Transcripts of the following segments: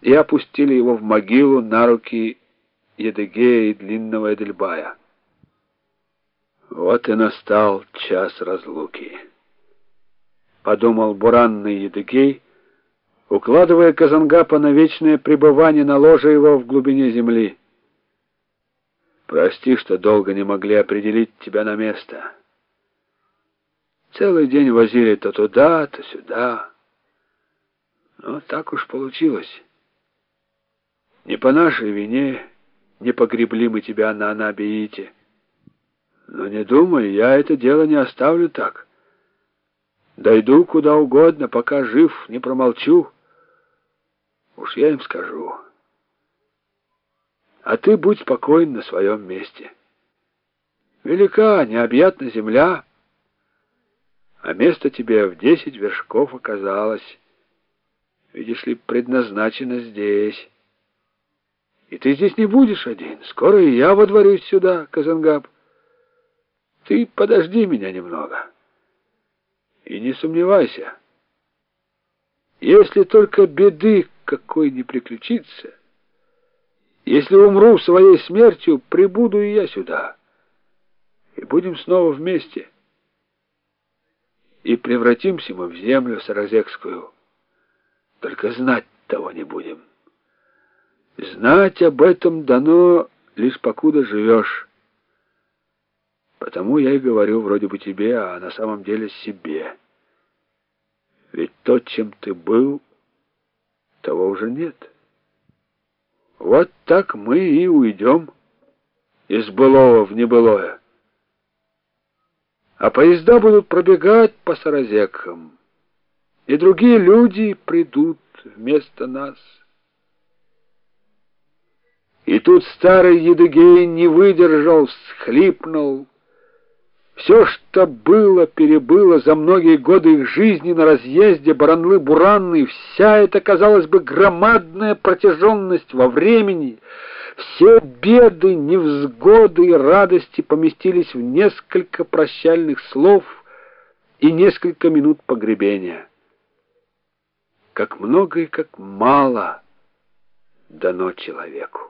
и опустили его в могилу на руки Едыгея и длинного Эдельбая. Вот и настал час разлуки. Подумал буранный Едыгей, укладывая Казангапа на вечное пребывание на ложе его в глубине земли. Прости, что долго не могли определить тебя на место. Целый день возили то туда, то сюда. Но так уж получилось. Не по нашей вине не погребли мы тебя на Анабиите. Но не думай, я это дело не оставлю так. Дойду куда угодно, пока жив, не промолчу. Уж я им скажу. А ты будь спокоен на своем месте. Велика, необъятна земля, а место тебе в десять вершков оказалось. Видишь ли, предназначено здесь. И ты здесь не будешь один. Скоро и я водворюсь сюда, Казангаб. Ты подожди меня немного. И не сомневайся. Если только беды какой не приключится, если умру своей смертью, прибуду и я сюда. И будем снова вместе. И превратимся мы в землю саразекскую. Только знать того не будем. Знать об этом дано лишь покуда живешь. Потому я и говорю вроде бы тебе, а на самом деле себе. Ведь то, чем ты был, того уже нет. Вот так мы и уйдем из былого в небылое. А поезда будут пробегать по саразекам, и другие люди придут вместо нас. И тут старый Едыгей не выдержал, всхлипнул. Все, что было, перебыло за многие годы их жизни на разъезде Баранлы-Буранны, вся эта, казалось бы, громадная протяженность во времени, все беды, невзгоды и радости поместились в несколько прощальных слов и несколько минут погребения. Как много и как мало дано человеку.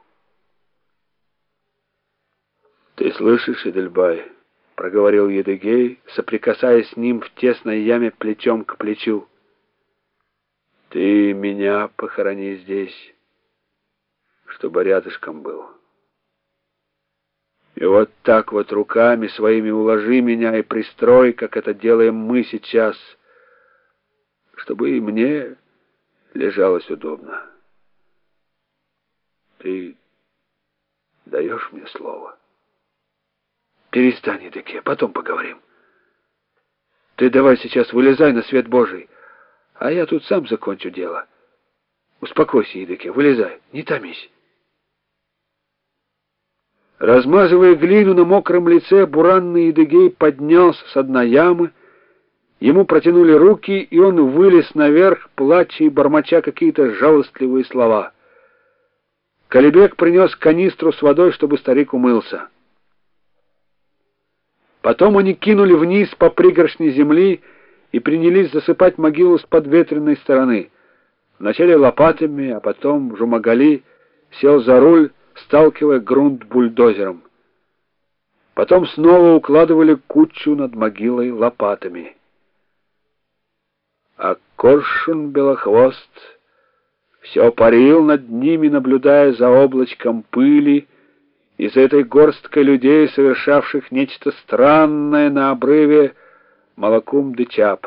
«Ты слышишь, Эдельбай?» — проговорил Едыгей, соприкасаясь с ним в тесной яме плечом к плечу. «Ты меня похорони здесь, чтобы рядышком был. И вот так вот руками своими уложи меня и пристрой, как это делаем мы сейчас, чтобы и мне лежалось удобно. Ты даешь мне слово?» Перестань, Едыке, потом поговорим. Ты давай сейчас вылезай на свет Божий, а я тут сам закончу дело. Успокойся, Едыке, вылезай, не томись. Размазывая глину на мокром лице, буранный Едыгей поднялся с дна ямы, Ему протянули руки, и он вылез наверх, плача и бормоча какие-то жалостливые слова. Калибек принес канистру с водой, чтобы старик умылся. Потом они кинули вниз по пригоршне земли и принялись засыпать могилу с подветренной стороны. Вначале лопатами, а потом Жумагали сел за руль, сталкивая грунт бульдозером. Потом снова укладывали кучу над могилой лопатами. А коршун белохвост все парил над ними, наблюдая за облачком пыли, и за этой горсткой людей, совершавших нечто странное на обрыве Малакум-де-Чап.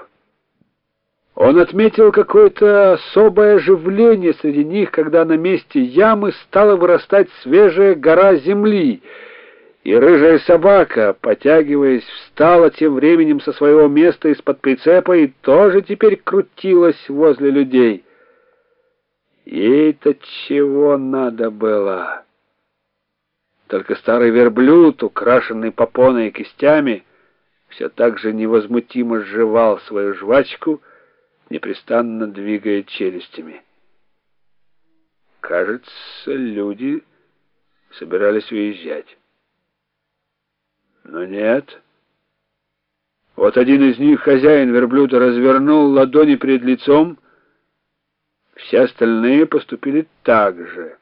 Он отметил какое-то особое оживление среди них, когда на месте ямы стала вырастать свежая гора земли, и рыжая собака, потягиваясь, встала тем временем со своего места из-под прицепа и тоже теперь крутилась возле людей. Ей-то чего надо было? Только старый верблюд, украшенный попоной и кистями, все так же невозмутимо сживал свою жвачку, непрестанно двигая челюстями. Кажется, люди собирались уезжать. Но нет. Вот один из них, хозяин верблюда, развернул ладони перед лицом, Все остальные поступили так же.